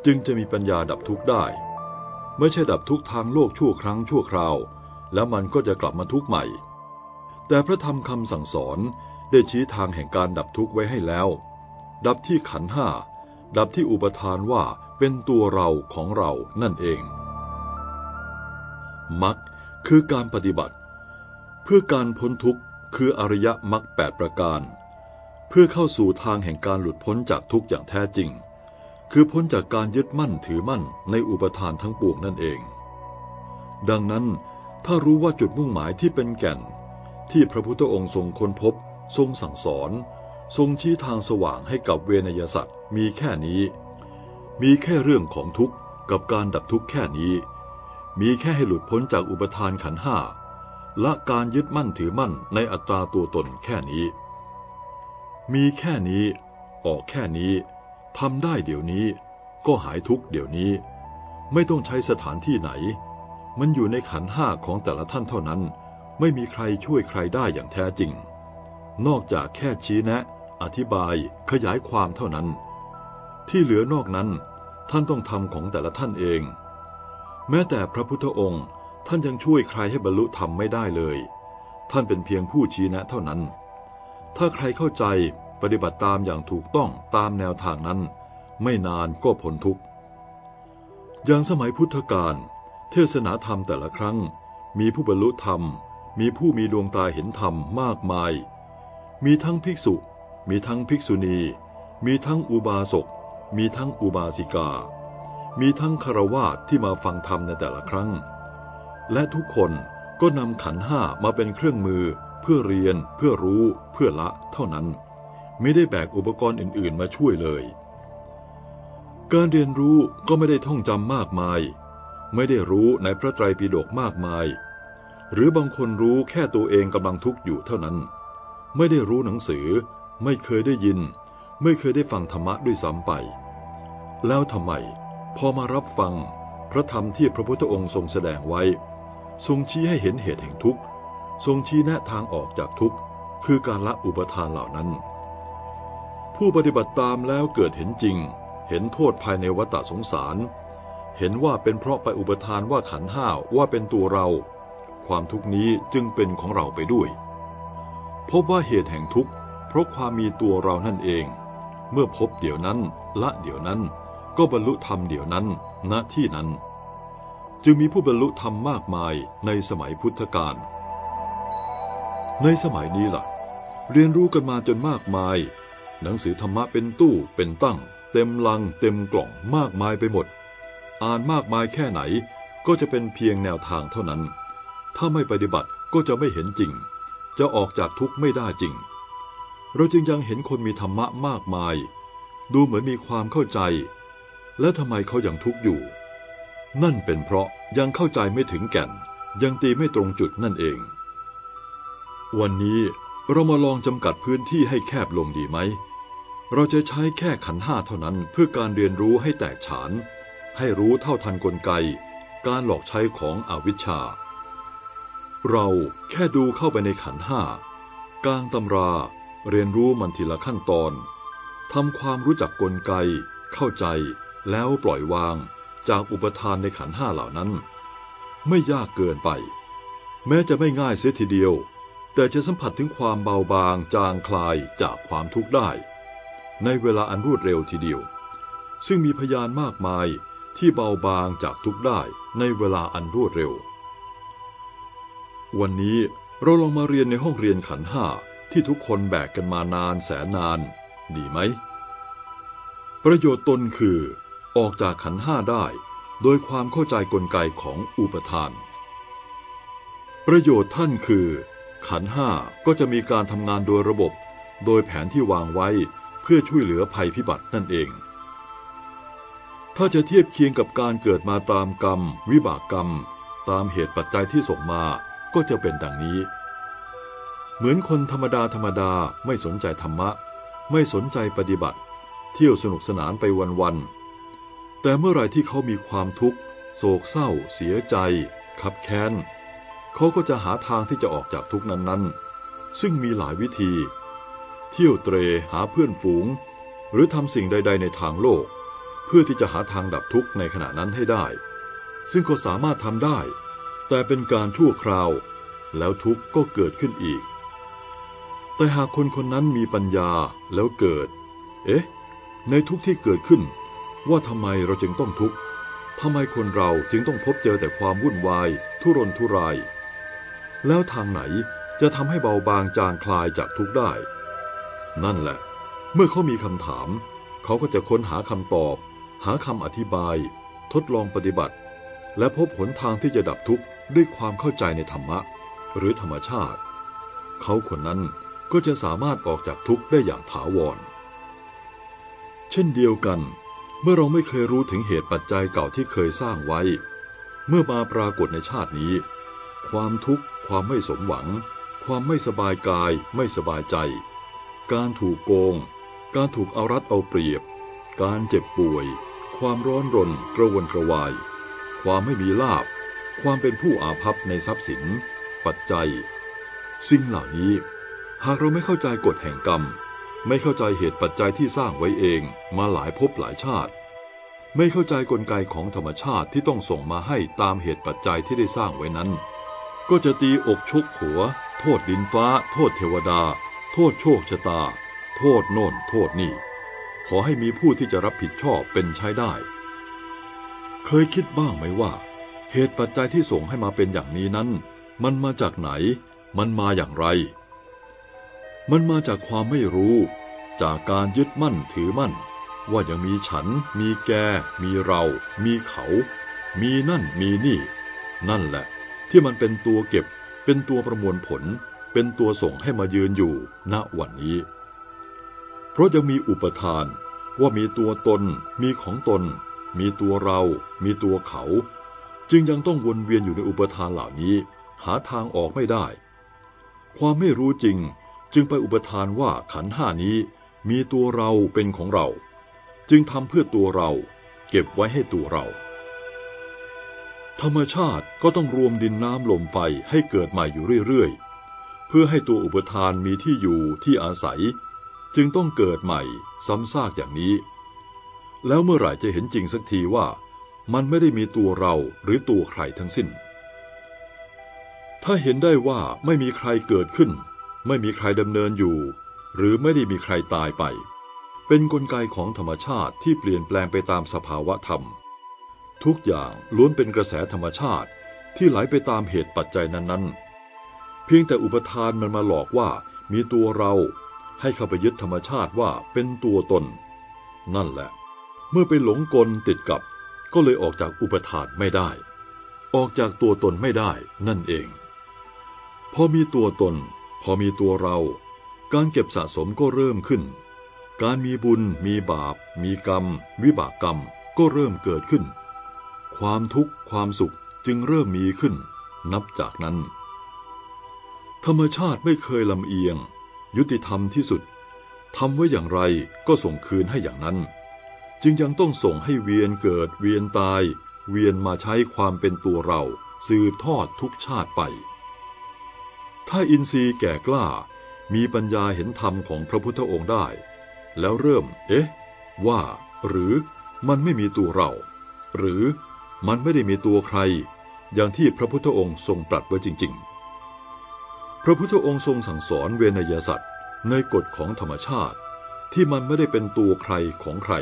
จึงจะมีปัญญาดับทุกข์ได้ ไม่ใช่ดับทุกข์ทางโลกชั่วครั้งชั่วคราว แล้วมันก็จะกลับมาทุกข์ใหม่ แต่พระธรรมคำสั่งสอนได้ชี้ทางแห่งการดับทุกข์ไว้ให้แล้ว ดับที่ขันห้า ดับที่อุปทานว่าเป็นตัวเราของเรานั่นเองมรรคคือการปฏิบัติ เพื่อการพ้นทุกข์ คืออริยมรรคแปดประการ เพื่อเข้าสู่ทางแห่งการหลุดพ้นจากทุกข์อย่างแท้จริง คือพ้นจากการยึดมั่นถือมั่นในอุปทานทั้งปวงนั่นเอง ดังนั้นถ้ารู้ว่าจุดมุ่งหมายที่เป็นแก่น ที่พระพุทธองค์ทรงค้นพบ ทรงสั่งสอน ทรงชี้ทางสว่างให้กับเวนยสัตว์มีแค่นี้ มีแค่เรื่องของทุกข์กับการดับทุกข์แค่นี้ มีแค่ให้หลุดพ้นจากอุปทานขันห้า และการยึดมั่นถือมั่นในอัตราตัวตนแค่นี้ มีแค่นี้ ออกแค่นี้ทำได้เดี๋ยวนี้ ก็หายทุกเดี๋ยวนี้ ไม่ต้องใช้สถานที่ไหน มันอยู่ในขันห้าของแต่ละท่านเท่านั้น ไม่มีใครช่วยใครได้อย่างแท้จริง นอกจากแค่ชี้แนะ อธิบายขยายความเท่านั้น ที่เหลือนอกนั้นท่านต้องทำของแต่ละท่านเอง แม้แต่พระพุทธองค์ ท่านยังช่วยใครให้บรรลุธรรมไม่ได้เลย ท่านเป็นเพียงผู้ชี้แนะเท่านั้น ถ้าใครเข้าใจปฏิบัติตามอย่างถูกต้องตามแนวทางนั้น ไม่นานก็พ้นทุกข์ อย่างสมัยพุทธกาลเทศนาธรรมแต่ละครั้ง มีผู้บรรลุธรรม มีผู้มีดวงตาเห็นธรรมมากมาย มีทั้งภิกษุ มีทั้งภิกษุณี มีทั้งอุบาสก มีทั้งอุบาสิกา มีทั้งคารวาสที่มาฟังธรรมในแต่ละครั้ง และทุกคนก็นำขันห้ามาเป็นเครื่องมือ เพื่อเรียน เพื่อรู้ เพื่อละเท่านั้น ไม่ได้แบกอุปกรณ์อื่น ๆ มาช่วยเลย การเรียนรู้ก็ไม่ได้ท่องจำมากมาย ไม่ได้รู้ในพระไตรปิฎกมากมาย หรือบางคนรู้แค่ตัวเองกำลังทุกข์อยู่เท่านั้น ไม่ได้รู้หนังสือ ไม่เคยได้ยิน ไม่เคยได้ฟังธรรมะด้วยซ้ำไป แล้วทำไมพอมารับฟังพระธรรมที่พระพุทธองค์ทรงแสดงไว้ ทรงชี้ให้เห็นเหตุแห่งทุกข์ ทรงชี้แนะทางออกจากทุกข์ คือการละอุปทานเหล่านั้น ผู้ปฏิบัติตามแล้วเกิดเห็นจริง เห็นโทษภายในวัฏสงสาร เห็นว่าเป็นเพราะไปอุปทานว่าขันห้าว่าเป็นตัวเรา ความทุกนี้จึงเป็นของเราไปด้วย พบว่าเหตุแห่งทุกข์ เพราะความมีตัวเรานั่นเอง เมื่อพบเดี๋ยวนั้น ละเดี๋ยวนั้น ก็บรรลุธรรมเดี๋ยวนั้น ณที่นั้น จึงมีผู้บรรลุธรรมมากมายในสมัยพุทธกาล ในสมัยนี้ล่ะ เรียนรู้กันมาจนมากมาย หนังสือธรรมะเป็นตู้เป็นตั้ง เต็มลัง เต็มกล่องมากมายไปหมด อ่านมากมายแค่ไหนก็จะเป็นเพียงแนวทางเท่านั้น ถ้าไม่ปฏิบัติก็จะไม่เห็นจริง จะออกจากทุกข์ไม่ได้จริง เราจึงยังเห็นคนมีธรรมะมากมาย ดูเหมือนมีความเข้าใจ และทำไมเขายังทุกข์อยู่ นั่นเป็นเพราะยังเข้าใจไม่ถึงแก่น ยังตีไม่ตรงจุดนั่นเอง วันนี้เรามาลองจำกัดพื้นที่ให้แคบลงดีไหม เราจะใช้แค่ขันห้าเท่านั้นเพื่อการเรียนรู้ให้แตกฉาน ให้รู้เท่าทันกลไก การหลอกใช้ของอวิชชา เราแค่ดูเข้าไปในขันห้ากลางตำราเรียนรู้มันทีละขั้นตอนทำความรู้จักกลไก เข้าใจแล้วปล่อยวาง จากอุปทานในขันห้าเหล่านั้น ไม่ยากเกินไป แม้จะไม่ง่ายเสียทีเดียว แต่จะสัมผัสถึงความเบาบางจางคลายจากความทุกข์ได้ ในเวลาอันรวดเร็วทีเดียว ซึ่งมีพยานมากมายที่เบาบางจากทุกข์ได้ในเวลาอันรวดเร็ว วันนี้เราลองมาเรียนในห้องเรียนขันห้าที่ทุกคนแบกกันมานานแสนนาน ดีไหม ประโยชน์ตนคือ ออกจากขันห้าได้โดยความเข้าใจกลไกของอุปทาน ประโยชน์ท่านคือ ขันห้าก็จะมีการทำงานโดยระบบ โดยแผนที่วางไว้เพื่อช่วยเหลือภัยพิบัตินั่นเอง ถ้าจะเทียบเคียงกับการเกิดมาตามกรรม วิบากกรรม ตามเหตุปัจจัยที่ส่งมาก็จะเป็นดังนี้ เหมือนคนธรรมดาธรรมดาไม่สนใจธรรมะ ไม่สนใจปฏิบัติ เที่ยวสนุกสนานไปวันๆ แต่เมื่อไรที่เขามีความทุกข์ โศกเศร้า เสียใจ ขับแค้น เขาก็จะหาทางที่จะออกจากทุกข์นั้นๆ ซึ่งมีหลายวิธี เที่ยวเตรหาเพื่อนฝูง หรือทำสิ่งใด ๆ ในทางโลก เพื่อที่จะหาทางดับทุกข์ในขณะนั้นให้ได้ ซึ่งก็สามารถทำได้ แต่เป็นการชั่วคราว แล้วทุกข์ก็เกิดขึ้นอีก แต่หากคนคนนั้นมีปัญญาแล้วเกิด เอ๊ะ ในทุกที่เกิดขึ้น ว่าทำไมเราจึงต้องทุกข์ทำไมคนเราจึงต้องพบเจอแต่ความวุ่นวาย ทุรนทุราย แล้วทางไหนจะทำให้เบาบางจางคลายจากทุกข์ได้ นั่นแหละ เมื่อเขามีคำถาม เขาก็จะค้นหาคำตอบ หาคำอธิบาย ทดลองปฏิบัติ และพบหนทางที่จะดับทุกข์ด้วยความเข้าใจในธรรมะ หรือธรรมชาติ เขาคนนั้นก็จะสามารถออกจากทุกข์ได้อย่างถาวร เช่นเดียวกัน เมื่อเราไม่เคยรู้ถึงเหตุปัจจัยเก่าที่เคยสร้างไว้ เมื่อมาปรากฏในชาตินี้ ความทุกข์ ความไม่สมหวัง ความไม่สบายกาย ไม่สบายใจ การถูกโกง การถูกเอารัดเอาเปรียบ การเจ็บป่วย ความร้อนรน กระวนกระวาย ความไม่มีลาบ ความเป็นผู้อาภัพในทรัพย์สิน ปัจจัย สิ่งเหล่านี้ หากเราไม่เข้าใจกฎแห่งกรรม ไม่เข้าใจเหตุปัจจัยที่สร้างไว้เองมาหลายภพหลายชาติ ไม่เข้าใจกลไกของธรรมชาติที่ต้องส่งมาให้ตามเหตุปัจจัยที่ได้สร้างไว้นั้น ก็จะตีอกชกหัว โทษดินฟ้า โทษเทวดา โทษโชคชะตา โทษโน่น โทษนี่ ขอให้มีผู้ที่จะรับผิดชอบเป็นใช้ได้ เคยคิดบ้างไหมว่า เหตุปัจจัยที่ส่งให้มาเป็นอย่างนี้นั้น มันมาจากไหน มันมาอย่างไร มันมาจากความไม่รู้ จากการยึดมั่นถือมั่น ว่ายังมีฉัน มีแก มีเรา มีเขา มีนั่นมีนี่ นั่นแหละ ที่มันเป็นตัวเก็บ เป็นตัวประมวลผล เป็นตัวส่งให้มายืนอยู่ณวันนี้ เพราะยังมีอุปทาน ว่ามีตัวตน มีของตน มีตัวเรา มีตัวเขา จึงยังต้องวนเวียนอยู่ในอุปทานเหล่านี้ หาทางออกไม่ได้ ความไม่รู้จริง จึงไปอุปทานว่าขันห้านี้มีตัวเราเป็นของเรา จึงทำเพื่อตัวเรา เก็บไว้ให้ตัวเรา ธรรมชาติก็ต้องรวมดินน้ำลมไฟให้เกิดใหม่อยู่เรื่อยๆ เพื่อให้ตัวอุปทานมีที่อยู่ที่อาศัย จึงต้องเกิดใหม่ซ้ำซากอย่างนี้ แล้วเมื่อไหร่จะเห็นจริงสักทีว่ามันไม่ได้มีตัวเราหรือตัวใครทั้งสิ้น ถ้าเห็นได้ว่าไม่มีใครเกิดขึ้น ไม่มีใครดำเนินอยู่ หรือไม่ได้มีใครตายไป เป็นนกลไกของธรรมชาติที่เปลี่ยนแปลงไปตามสภาวะธรรม ทุกอย่างล้วนเป็นกระแสธรรมชาติที่ไหลไปตามเหตุปัจจัยนั้นๆ เพียงแต่อุปทานมันมาหลอกว่ามีตัวเราให้เข้าไปยึดธรรมชาติว่าเป็นตัวตน นั่นแหละ เมื่อไปหลงกลติดกับ ก็เลยออกจากอุปทานไม่ได้ ออกจากตัวตนไม่ได้นั่นเอง พอมีตัวตน อมีตัวเรา การเก็บสะสมก็เริ่มขึ้น การมีบุญ มีบาป มีกรรม วิบากกรรมก็เริ่มเกิดขึ้น ความทุกข์ความสุขจึงเริ่มมีขึ้น นับจากนั้น ธรรมชาติไม่เคยลำเอียง ยุติธรรมที่สุดทำไว้อย่างไรก็ส่งคืนให้อย่างนั้น จึงยังต้องส่งให้เวียนเกิดเวียนตาย เวียนมาใช้ความเป็นตัวเรา สืบทอดทุกชาติไป ถ้าอินทรีย์แก่กล้า มีปัญญาเห็นธรรมของพระพุทธองค์ได้ แล้วเริ่ม เอ๊ะ ว่า หรือมันไม่มีตัวเรา หรือมันไม่ได้มีตัวใคร อย่างที่พระพุทธองค์ทรงตรัสไว้จริง ๆ พระพุทธองค์ทรงสั่งสอนเวนยสัตว์ในกฎของธรรมชาติ ที่มันไม่ได้เป็นตัวใครของใคร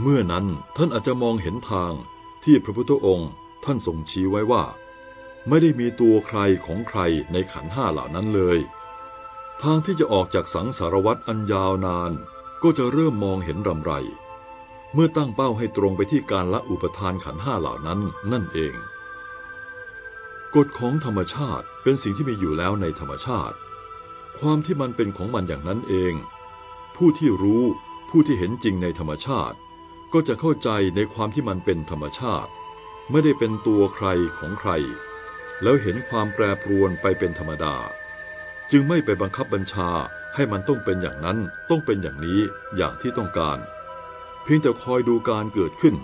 เมื่อนั้นท่านอาจจะมองเห็นทางที่พระพุทธองค์ท่านทรงชี้ไว้ว่า ไม่ได้มีตัวใครของใครในขันห้าเหล่านั้นเลย ทางที่จะออกจากสังสารวัฏอันยาวนาน ก็จะเริ่มมองเห็นรำไร เมื่อตั้งเป้าให้ตรงไปที่การละอุปทานขันห้าเหล่านั้นนั่นเอง กฎของธรรมชาติเป็นสิ่งที่มีอยู่แล้วในธรรมชาติ ความที่มันเป็นของมันอย่างนั้นเอง ผู้ที่รู้ผู้ที่เห็นจริงในธรรมชาติ ก็จะเข้าใจในความที่มันเป็นธรรมชาติ ไม่ได้เป็นตัวใครของใคร แล้วเห็นความแปรปรวนไปเป็นธรรมดา จึงไม่ไปบังคับบัญชาให้มันต้องเป็นอย่างนั้นต้องเป็นอย่างนี้อย่างที่ต้องการ เพียงแต่คอยดูการเกิดขึ้น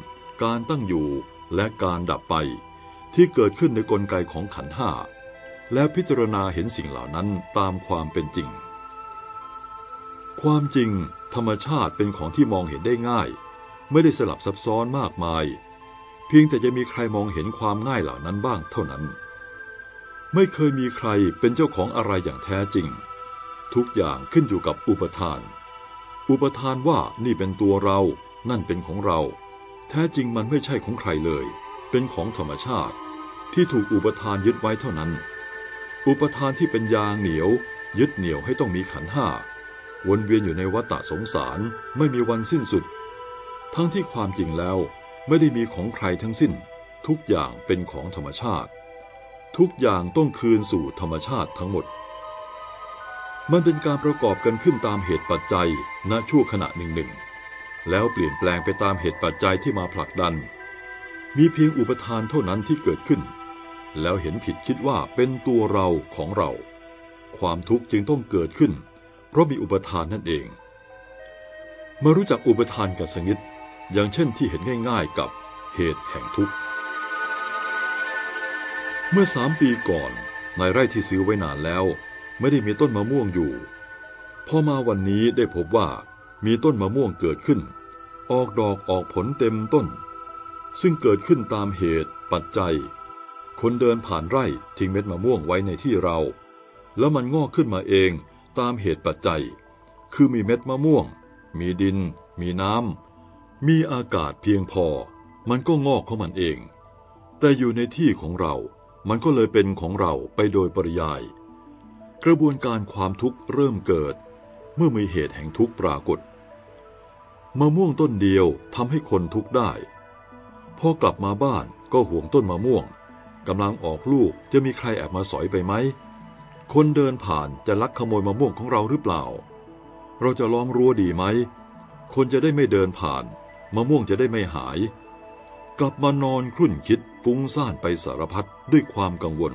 การตั้งอยู่และการดับไป ที่เกิดขึ้นในกลไกของขันห้าและพิจารณาเห็นสิ่งเหล่านั้นตามความเป็นจริง ความจริง ธรรมชาติเป็นของที่มองเห็นได้ง่าย ไม่ได้สลับซับซ้อนมากมาย เพียงแต่จะมีใครมองเห็นความง่ายเหล่านั้นบ้างเท่านั้น ไม่เคยมีใครเป็นเจ้าของอะไรอย่างแท้จริง ทุกอย่างขึ้นอยู่กับอุปทาน อุปทานว่านี่เป็นตัวเรา นั่นเป็นของเรา แท้จริงมันไม่ใช่ของใครเลย เป็นของธรรมชาติ ที่ถูกอุปทานยึดไว้เท่านั้น อุปทานที่เป็นยางเหนียว ยึดเหนี่ยวให้ต้องมีขันห้าวนเวียนอยู่ในวัฏสงสารไม่มีวันสิ้นสุด ทั้งที่ความจริงแล้วไม่ได้มีของใครทั้งสิ้น ทุกอย่างเป็นของธรรมชาติ ทุกอย่างต้องคืนสู่ธรรมชาติทั้งหมด มันเป็นการประกอบกันขึ้นตามเหตุปัจจัยณชั่วขณะหนึ่งหนึ่งแล้วเปลี่ยนแปลงไปตามเหตุปัจจัยที่มาผลักดัน มีเพียงอุปทานเท่านั้นที่เกิดขึ้น แล้วเห็นผิดคิดว่าเป็นตัวเราของเรา ความทุกข์จึงต้องเกิดขึ้น เพราะมีอุปทานนั่นเองมื่อรู้จักอุปทานกับสนิทอย่างเช่นที่เห็นง่าย ๆ กับเหตุแห่งทุกข์ เมื่อสามปีก่อนในไร่ที่ซื้อไว้นานแล้ว ไม่ได้มีต้นมะม่วงอยู่ พอมาวันนี้ได้พบว่ามีต้นมะม่วงเกิดขึ้น ออกดอกออกผลเต็มต้น ซึ่งเกิดขึ้นตามเหตุปัจจัย คนเดินผ่านไร่ทิ้งเม็ดมะม่วงไว้ในที่เรา แล้วมันงอกขึ้นมาเองตามเหตุปัจจัย คือมีเม็ดมะม่วง มีดิน มีน้ำ มีอากาศเพียงพอ มันก็งอกของมันเอง แต่อยู่ในที่ของเรา มันก็เลยเป็นของเราไปโดยปริยาย กระบวนการความทุกข์เริ่มเกิด เมื่อมีเหตุแห่งทุกข์ปรากฏมะม่วงต้นเดียวทำให้คนทุกข์ได้พอกลับมาบ้านก็ห่วงต้นมะม่วงกำลังออกลูกจะมีใครแอบมาสอยไปไหม คนเดินผ่านจะลักขโมยมะม่วงของเราหรือเปล่า เราจะล้อมรั้วดีไหม คนจะได้ไม่เดินผ่าน มะม่วงจะได้ไม่หาย กลับมานอนครุ่นคิดฟุ้งซ่านไปสารพัดด้วยความกังวล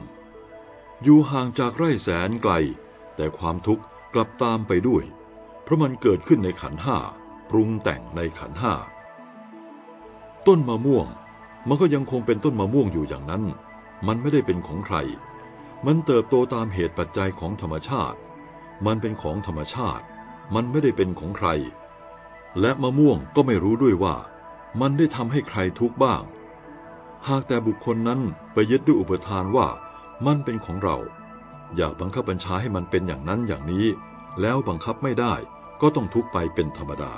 อยู่ห่างจากไร่แสนไกล แต่ความทุกข์กลับตามไปด้วย เพราะมันเกิดขึ้นในขันห้าปรุงแต่งในขันห้าต้นมะม่วง มันก็ยังคงเป็นต้นมะม่วงอยู่อย่างนั้น มันไม่ได้เป็นของใคร มันเติบโตตามเหตุปัจจัยของธรรมชาติ มันเป็นของธรรมชาติ มันไม่ได้เป็นของใคร และมะม่วงก็ไม่รู้ด้วยว่า มันได้ทำให้ใครทุกข์บ้าง หากแต่บุคคลนั้นไปยึดด้วยอุปทานว่ามันเป็นของเรา อยากบังคับบัญชาให้มันเป็นอย่างนั้นอย่างนี้ แล้วบังคับไม่ได้ก็ต้องทุกข์ไปเป็นธรรมดา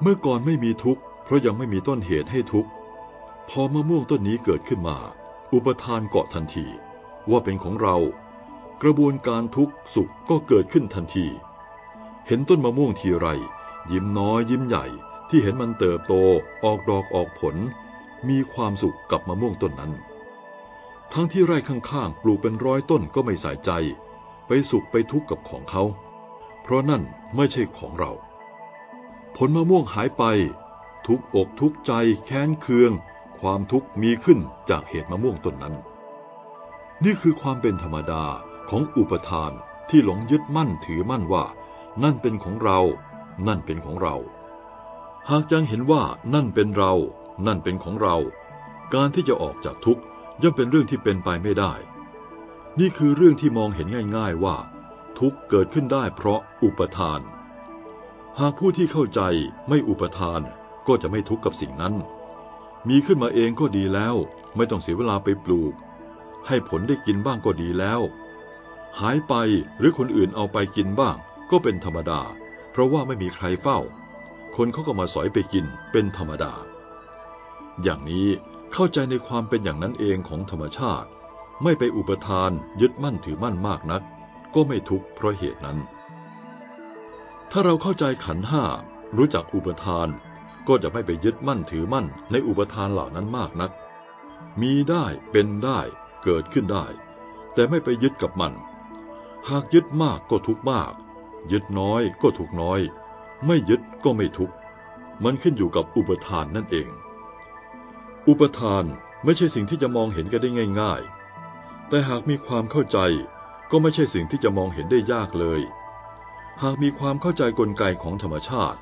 เมื่อก่อนไม่มีทุกข์เพราะยังไม่มีต้นเหตุให้ทุกข์ พอมะม่วงต้นนี้เกิดขึ้นมา อุปทานเกาะทันที ว่าเป็นของเรา กระบวนการทุกข์สุขก็เกิดขึ้นทันที เห็นต้นมะม่วงทีไร ยิ้มน้อยยิ้มใหญ่ ที่เห็นมันเติบโตออกดอกออกผล มีความสุขกับมะม่วงต้นนั้น ทั้งที่ไร่ข้างๆ ปลูกเป็นร้อยต้นก็ไม่ใส่ใจ ไปสุขไปทุกข์กับของเขา เพราะนั่นไม่ใช่ของเรา ผลมะม่วงหายไป ทุกอกทุกใจแค้นเคือง ความทุกข์มีขึ้นจากเหตุมะม่วงต้นนั้น นี่คือความเป็นธรรมดาของอุปทานที่หลงยึดมั่นถือมั่นว่า นั่นเป็นของเรา นั่นเป็นของเรา หากยังเห็นว่านั่นเป็นเรา นั่นเป็นของเรา การที่จะออกจากทุกข์ย่อมเป็นเรื่องที่เป็นไปไม่ได้ นี่คือเรื่องที่มองเห็นง่าย ๆว่า ทุกข์เกิดขึ้นได้เพราะอุปทาน หากผู้ที่เข้าใจไม่อุปทานก็จะไม่ทุกข์กับสิ่งนั้น มีขึ้นมาเองก็ดีแล้ว ไม่ต้องเสียเวลาไปปลูก ให้ผลได้กินบ้างก็ดีแล้ว หายไปหรือคนอื่นเอาไปกินบ้าง ก็เป็นธรรมดา เพราะว่าไม่มีใครเฝ้า คนเขาก็มาสอยไปกินเป็นธรรมดา อย่างนี้เข้าใจในความเป็นอย่างนั้นเองของธรรมชาติ ไม่ไปอุปทานยึดมั่นถือมั่นมากนัก ก็ไม่ทุกข์เพราะเหตุนั้น ถ้าเราเข้าใจขันห้ารู้จักอุปทาน ก็จะไม่ไปยึดมั่นถือมั่นในอุปทานเหล่านั้นมากนัก มีได้เป็นได้เกิดขึ้นได้ แต่ไม่ไปยึดกับมัน หากยึดมากก็ทุกมาก ยึดน้อยก็ทุกน้อย ไม่ยึดก็ไม่ทุกข์มันขึ้นอยู่กับอุปทานนั่นเอง อุปทานไม่ใช่สิ่งที่จะมองเห็นกันได้ง่าย ๆ แต่หากมีความเข้าใจก็ไม่ใช่สิ่งที่จะมองเห็นได้ยากเลย หากมีความเข้าใจกลไกของธรรมชาติ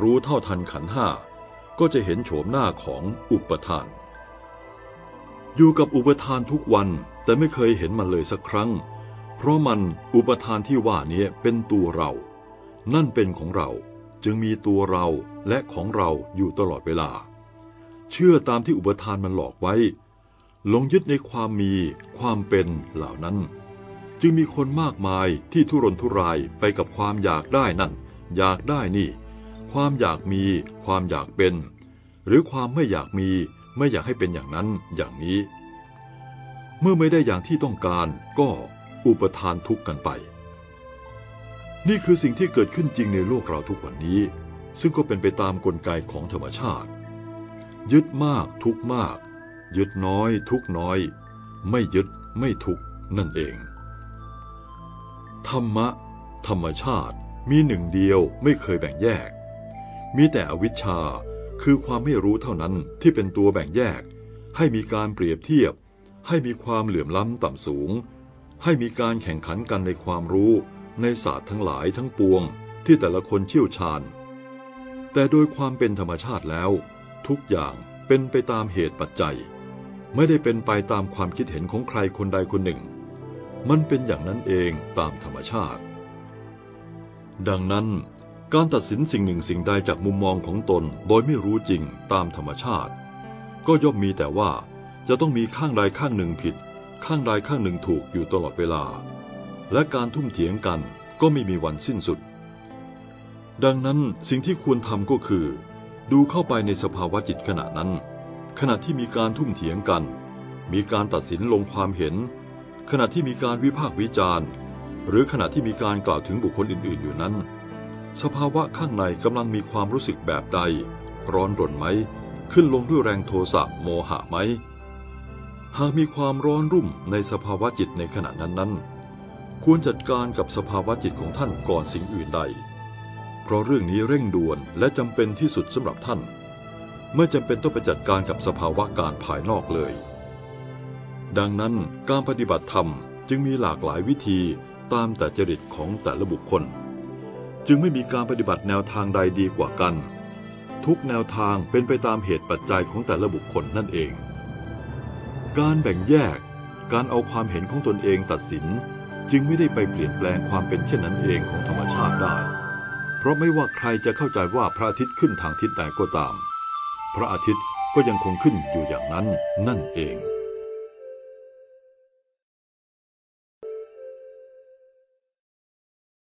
รู้เท่าทันขันห้าก็จะเห็นโฉมหน้าของอุปทาน อยู่กับอุปทานทุกวันแต่ไม่เคยเห็นมันเลยสักครั้ง เพราะมันอุปทานที่ว่านี้เป็นตัวเรา นั่นเป็นของเรา จึงมีตัวเราและของเราอยู่ตลอดเวลา เชื่อตามที่อุปทานมันหลอกไว้หลงยึดในความมีความเป็นเหล่านั้น จึงมีคนมากมายที่ทุรนทุรายไปกับความอยากได้นั่น อยากได้นี่ ความอยากมี ความอยากเป็น หรือความไม่อยากมีไม่อยากให้เป็นอย่างนั้นอย่างนี้ เมื่อไม่ได้อย่างที่ต้องการก็อุปทานทุกข์กันไป นี่คือสิ่งที่เกิดขึ้นจริงในโลกเราทุกวันนี้ ซึ่งก็เป็นไปตามกลไกของธรรมชาติ ยึดมากทุกมาก ยึดน้อยทุกน้อย ไม่ยึดไม่ทุกนั่นเอง ธรรมะ ธรรมชาติมีหนึ่งเดียวไม่เคยแบ่งแยก มีแต่อวิชชาคือความไม่รู้เท่านั้นที่เป็นตัวแบ่งแยก ให้มีการเปรียบเทียบ ให้มีความเหลื่อมล้ำต่ำสูง ให้มีการแข่งขันกันในความรู้ ในศาสตร์ทั้งหลายทั้งปวงที่แต่ละคนเชี่ยวชาญ แต่โดยความเป็นธรรมชาติแล้ว ทุกอย่างเป็นไปตามเหตุปัจจัย ไม่ได้เป็นไปตามความคิดเห็นของใครคนใดคนหนึ่ง มันเป็นอย่างนั้นเองตามธรรมชาติ ดังนั้นการตัดสินสิ่งหนึ่งสิ่งใดจากมุมมองของตนโดยไม่รู้จริงตามธรรมชาติ ก็ย่อมมีแต่ว่าจะต้องมีข้างใดข้างหนึ่งผิด ข้างใดข้างหนึ่งถูกอยู่ตลอดเวลา และการทุ่มเถียงกันก็ไม่มีวันสิ้นสุด ดังนั้นสิ่งที่ควรทำก็คือ ดูเข้าไปในสภาวะจิตขณะนั้น ขณะที่มีการทุ่มเถียงกัน มีการตัดสินลงความเห็น ขณะที่มีการวิพากษ์วิจารณ์ หรือขณะที่มีการกล่าวถึงบุคคลอื่น ๆ อยู่นั้น สภาวะข้างในกำลังมีความรู้สึกแบบใด ร้อนรนไหม ขึ้นลงด้วยแรงโทสะโมหะไหมหากมีความร้อนรุ่มในสภาวะจิตในขณะนั้นนั้นๆ ควรจัดการกับสภาวะจิตของท่านก่อนสิ่งอื่นใด เพราะเรื่องนี้เร่งด่วนและจำเป็นที่สุดสำหรับท่านไม่จำเป็นต้องไปจัดการกับสภาวะการภายนอกเลย ดังนั้นการปฏิบัติธรรมจึงมีหลากหลายวิธีตามแต่จริตของแต่ละบุคคล จึงไม่มีการปฏิบัติแนวทางใดดีกว่ากัน ทุกแนวทางเป็นไปตามเหตุปัจจัยของแต่ละบุคคลนั่นเอง การแบ่งแยก การเอาความเห็นของตนเองตัดสิน จึงไม่ได้ไปเปลี่ยนแปลงความเป็นเช่นนั้นเองของธรรมชาติได้ เพราะไม่ว่าใครจะเข้าใจว่าพระอาทิตย์ขึ้นทางทิศใดก็ตาม พระอาทิตย์ก็ยังคงขึ้นอยู่อย่างนั้นนั่นเอง